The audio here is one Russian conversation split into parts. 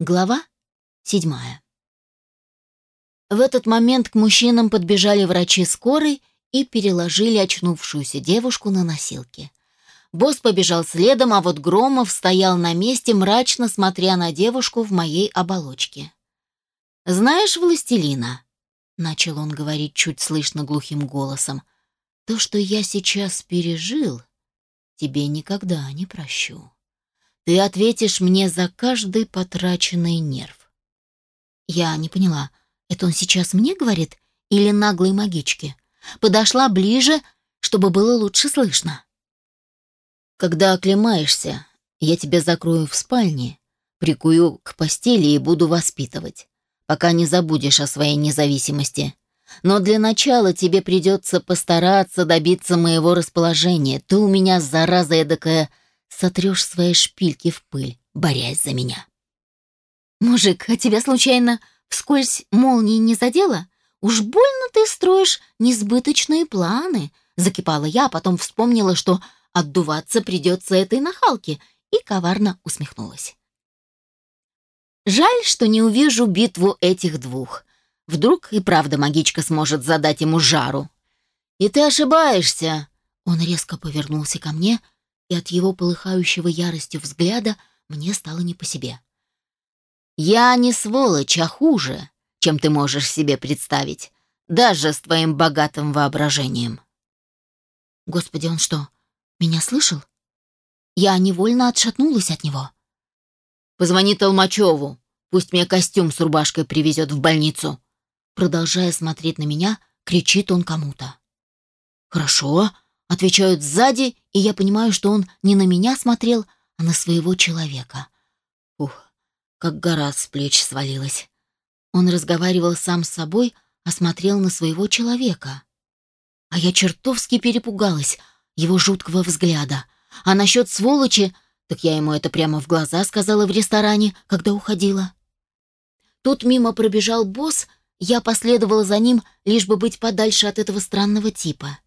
Глава седьмая. В этот момент к мужчинам подбежали врачи скорой и переложили очнувшуюся девушку на носилки. Босс побежал следом, а вот Громов стоял на месте, мрачно смотря на девушку в моей оболочке. «Знаешь, властелина?» — начал он говорить чуть слышно глухим голосом. «То, что я сейчас пережил, тебе никогда не прощу». Ты ответишь мне за каждый потраченный нерв. Я не поняла, это он сейчас мне говорит или наглой магичке? Подошла ближе, чтобы было лучше слышно. Когда оклемаешься, я тебя закрою в спальне, прикую к постели и буду воспитывать, пока не забудешь о своей независимости. Но для начала тебе придется постараться добиться моего расположения. Ты у меня, зараза эдакая, сотрешь свои шпильки в пыль, борясь за меня. «Мужик, а тебя случайно вскользь молнии не задела? Уж больно ты строишь несбыточные планы», — закипала я, а потом вспомнила, что отдуваться придется этой нахалке, и коварно усмехнулась. Жаль, что не увижу битву этих двух. Вдруг и правда магичка сможет задать ему жару. И ты ошибаешься. Он резко повернулся ко мне, — и от его полыхающего яростью взгляда мне стало не по себе. «Я не сволочь, а хуже, чем ты можешь себе представить, даже с твоим богатым воображением». «Господи, он что, меня слышал?» Я невольно отшатнулась от него. «Позвони Толмачеву, пусть мне костюм с рубашкой привезет в больницу». Продолжая смотреть на меня, кричит он кому-то. «Хорошо», Отвечают сзади, и я понимаю, что он не на меня смотрел, а на своего человека. Ух, как гора с плеч свалилась. Он разговаривал сам с собой, а смотрел на своего человека. А я чертовски перепугалась его жуткого взгляда. А насчет сволочи, так я ему это прямо в глаза сказала в ресторане, когда уходила. Тут мимо пробежал босс, я последовала за ним, лишь бы быть подальше от этого странного типа.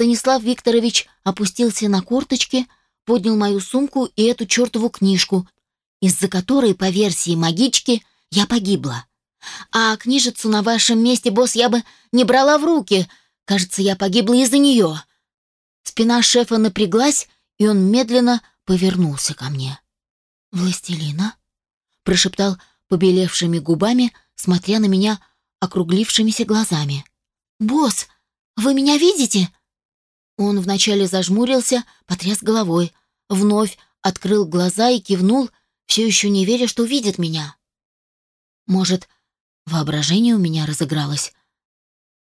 Станислав Викторович опустился на корточки, поднял мою сумку и эту чертову книжку, из-за которой, по версии магички, я погибла. А книжицу на вашем месте, босс, я бы не брала в руки. Кажется, я погибла из-за нее. Спина шефа напряглась, и он медленно повернулся ко мне. «Властелина?» — прошептал побелевшими губами, смотря на меня округлившимися глазами. «Босс, вы меня видите?» Он вначале зажмурился, потряс головой, вновь открыл глаза и кивнул, все еще не веря, что видит меня. Может, воображение у меня разыгралось?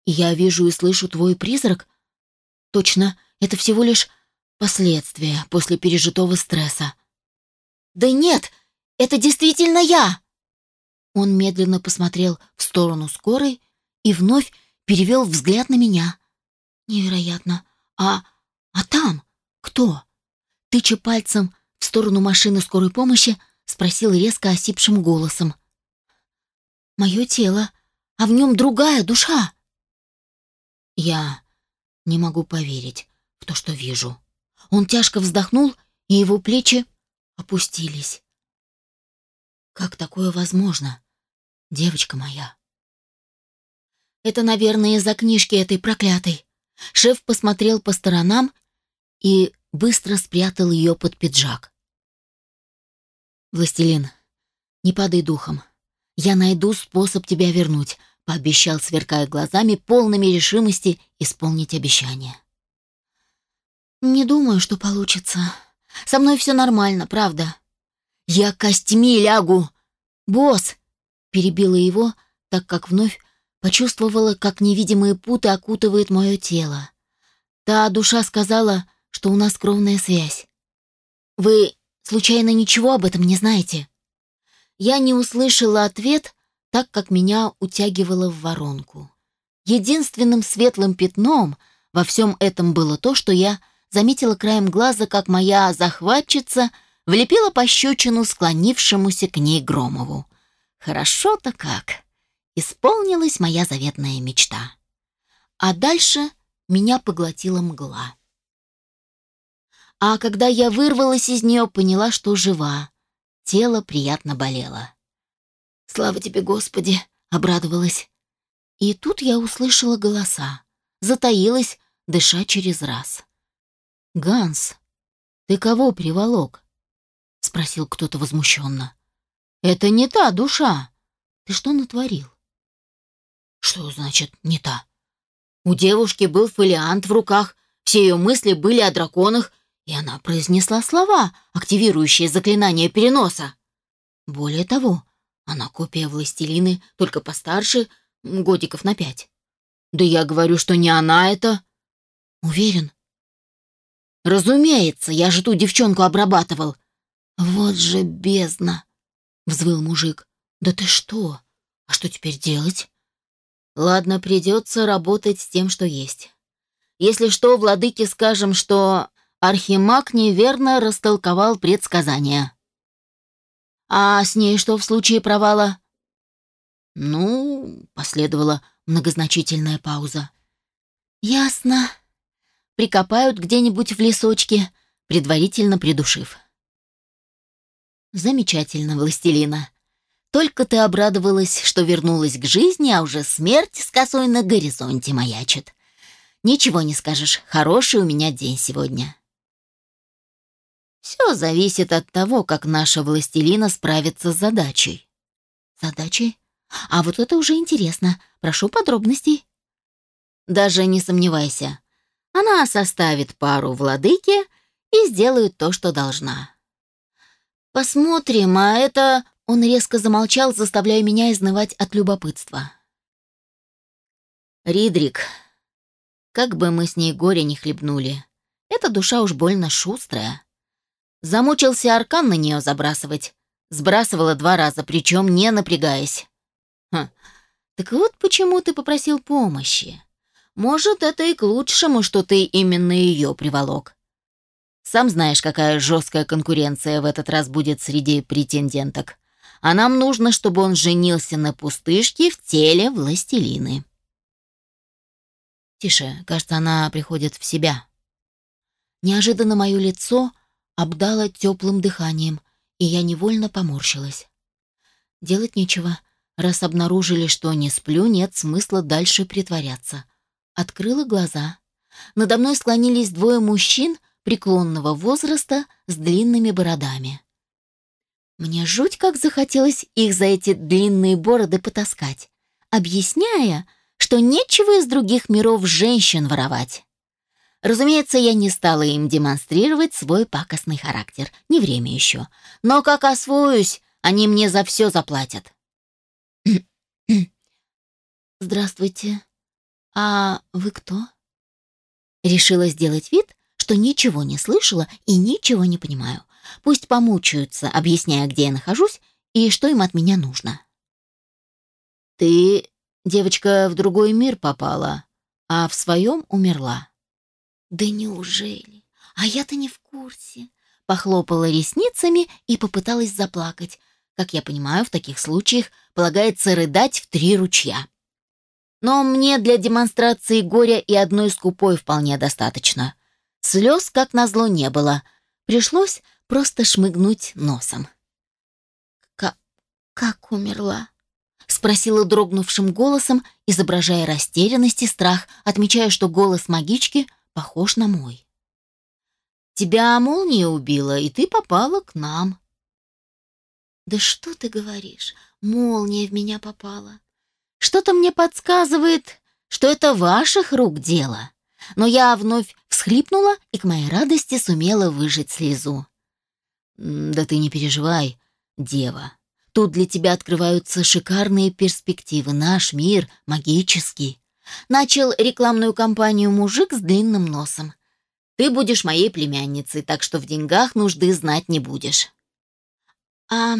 Я вижу и слышу твой призрак? Точно, это всего лишь последствия после пережитого стресса. Да нет, это действительно я! Он медленно посмотрел в сторону скорой и вновь перевел взгляд на меня. Невероятно. «А... а там? Кто?» Тыча пальцем в сторону машины скорой помощи, спросил резко осипшим голосом. «Мое тело, а в нем другая душа!» «Я не могу поверить в то, что вижу». Он тяжко вздохнул, и его плечи опустились. «Как такое возможно, девочка моя?» «Это, наверное, из-за книжки этой проклятой. Шеф посмотрел по сторонам и быстро спрятал ее под пиджак. «Властелин, не падай духом. Я найду способ тебя вернуть», — пообещал, сверкая глазами, полными решимости исполнить обещание. «Не думаю, что получится. Со мной все нормально, правда». «Я костьми лягу!» «Босс!» — перебила его, так как вновь Почувствовала, как невидимые путы окутывают мое тело. Та душа сказала, что у нас кровная связь. «Вы, случайно, ничего об этом не знаете?» Я не услышала ответ, так как меня утягивало в воронку. Единственным светлым пятном во всем этом было то, что я заметила краем глаза, как моя захватчица влепила пощечину склонившемуся к ней Громову. Хорошо-то как! Исполнилась моя заветная мечта. А дальше меня поглотила мгла. А когда я вырвалась из нее, поняла, что жива. Тело приятно болело. «Слава тебе, Господи!» — обрадовалась. И тут я услышала голоса. Затаилась, дыша через раз. «Ганс, ты кого приволок?» — спросил кто-то возмущенно. «Это не та душа. Ты что натворил?» «Что значит «не та»?» У девушки был фолиант в руках, все ее мысли были о драконах, и она произнесла слова, активирующие заклинание переноса. Более того, она копия властелины, только постарше, годиков на пять. Да я говорю, что не она это. Уверен? Разумеется, я же ту девчонку обрабатывал. Вот же бездна, взвыл мужик. Да ты что? А что теперь делать? Ладно, придется работать с тем, что есть. Если что, владыке скажем, что Архимаг неверно растолковал предсказания. А с ней что в случае провала? Ну, последовала многозначительная пауза. Ясно. Прикопают где-нибудь в лесочке, предварительно придушив. Замечательно, властелина. Только ты обрадовалась, что вернулась к жизни, а уже смерть с косой на горизонте маячит. Ничего не скажешь, хороший у меня день сегодня. Все зависит от того, как наша властелина справится с задачей. Задачей? А вот это уже интересно. Прошу подробностей. Даже не сомневайся. Она составит пару владыке и сделает то, что должна. Посмотрим, а это... Он резко замолчал, заставляя меня изнывать от любопытства. Ридрик, как бы мы с ней горе не хлебнули, эта душа уж больно шустрая. Замучился аркан на нее забрасывать. Сбрасывала два раза, причем не напрягаясь. Хм. Так вот почему ты попросил помощи. Может, это и к лучшему, что ты именно ее приволок. Сам знаешь, какая жесткая конкуренция в этот раз будет среди претенденток. А нам нужно, чтобы он женился на пустышке в теле властелины. Тише, кажется, она приходит в себя. Неожиданно мое лицо обдало теплым дыханием, и я невольно поморщилась. Делать нечего. Раз обнаружили, что не сплю, нет смысла дальше притворяться. Открыла глаза. Надо мной склонились двое мужчин преклонного возраста с длинными бородами. Мне жуть как захотелось их за эти длинные бороды потаскать, объясняя, что нечего из других миров женщин воровать. Разумеется, я не стала им демонстрировать свой пакостный характер. Не время еще. Но как освоюсь, они мне за все заплатят. «Здравствуйте. А вы кто?» Решила сделать вид, что ничего не слышала и ничего не понимаю. Пусть помучаются, объясняя, где я нахожусь и что им от меня нужно. «Ты, девочка, в другой мир попала, а в своем умерла. «Да неужели? А я-то не в курсе». Похлопала ресницами и попыталась заплакать. Как я понимаю, в таких случаях полагается рыдать в три ручья. Но мне для демонстрации горя и одной скупой вполне достаточно. Слез, как назло, не было. Пришлось просто шмыгнуть носом. «Как... как умерла?» — спросила дрогнувшим голосом, изображая растерянность и страх, отмечая, что голос магички похож на мой. Тебя молния убила, и ты попала к нам. Да что ты говоришь? Молния в меня попала. Что-то мне подсказывает, что это ваших рук дело. Но я вновь всхлипнула и к моей радости сумела выжать слезу. Да ты не переживай, дева. Тут для тебя открываются шикарные перспективы. Наш мир магический. Начал рекламную кампанию мужик с длинным носом. Ты будешь моей племянницей, так что в деньгах нужды знать не будешь. А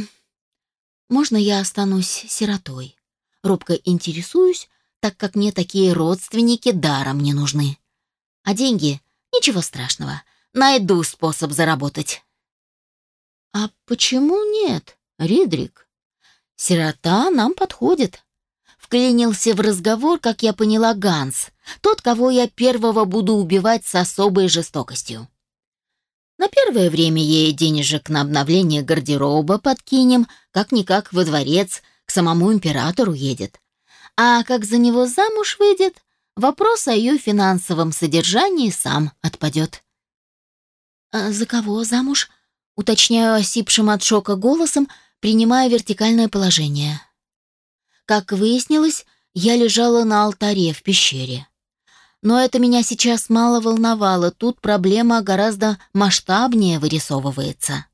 можно я останусь сиротой? Робко интересуюсь, так как мне такие родственники даром не нужны. А деньги — ничего страшного. Найду способ заработать. А почему нет, Ридрик? Сирота нам подходит. Вклинился в разговор, как я поняла, Ганс, тот, кого я первого буду убивать с особой жестокостью. На первое время ей денежек на обновление гардероба подкинем, как-никак во дворец, к самому императору едет. А как за него замуж выйдет, вопрос о ее финансовом содержании сам отпадет. «А «За кого замуж?» — уточняю осипшим от шока голосом, принимая вертикальное положение. Как выяснилось, я лежала на алтаре в пещере. Но это меня сейчас мало волновало, тут проблема гораздо масштабнее вырисовывается.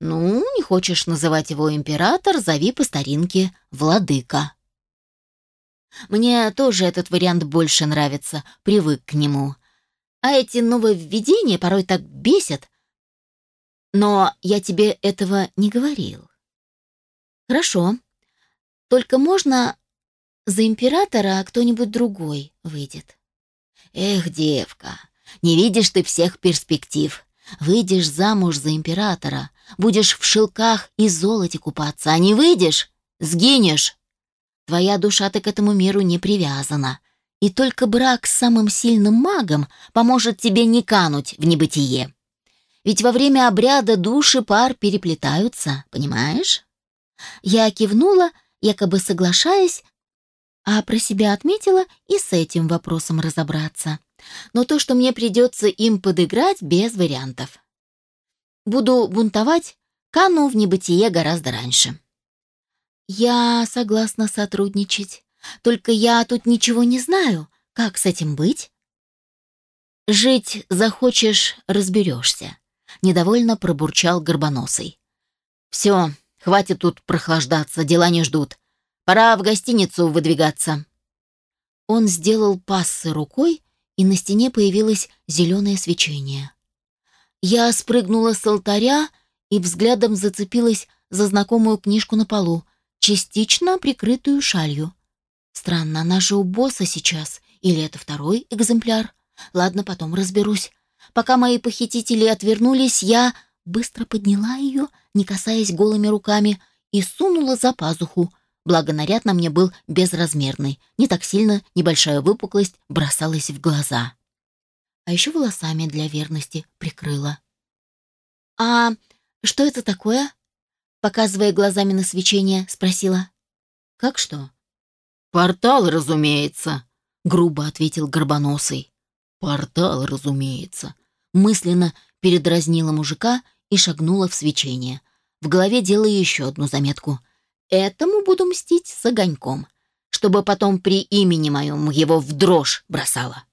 Ну, не хочешь называть его император, зови по старинке владыка. Мне тоже этот вариант больше нравится, привык к нему. А эти нововведения порой так бесят. Но я тебе этого не говорил. Хорошо. Только можно за императора кто-нибудь другой выйдет. Эх, девка, не видишь ты всех перспектив. Выйдешь замуж за императора, будешь в шелках и золоте купаться, а не выйдешь — сгинешь. Твоя душа-то к этому миру не привязана, и только брак с самым сильным магом поможет тебе не кануть в небытие. Ведь во время обряда души пар переплетаются, понимаешь? Я кивнула, якобы соглашаясь, а про себя отметила и с этим вопросом разобраться. Но то, что мне придется им подыграть, без вариантов. Буду бунтовать, кану в небытие гораздо раньше. Я согласна сотрудничать, только я тут ничего не знаю. Как с этим быть? Жить захочешь, разберешься. Недовольно пробурчал Горбоносый. Все, хватит тут прохлаждаться, дела не ждут. Пора в гостиницу выдвигаться. Он сделал пассы рукой, и на стене появилось зеленое свечение. Я спрыгнула с алтаря и взглядом зацепилась за знакомую книжку на полу, частично прикрытую шалью. Странно, она же у босса сейчас, или это второй экземпляр? Ладно, потом разберусь. Пока мои похитители отвернулись, я быстро подняла ее, не касаясь голыми руками, и сунула за пазуху, благо наряд на мне был безразмерный, не так сильно небольшая выпуклость бросалась в глаза. А еще волосами для верности прикрыла. «А что это такое?» Показывая глазами на свечение, спросила. «Как что?» «Портал, разумеется», — грубо ответил Горбоносый. «Портал, разумеется», — мысленно передразнила мужика и шагнула в свечение. В голове делая еще одну заметку. Этому буду мстить с огоньком, чтобы потом при имени моем его в дрожь бросала.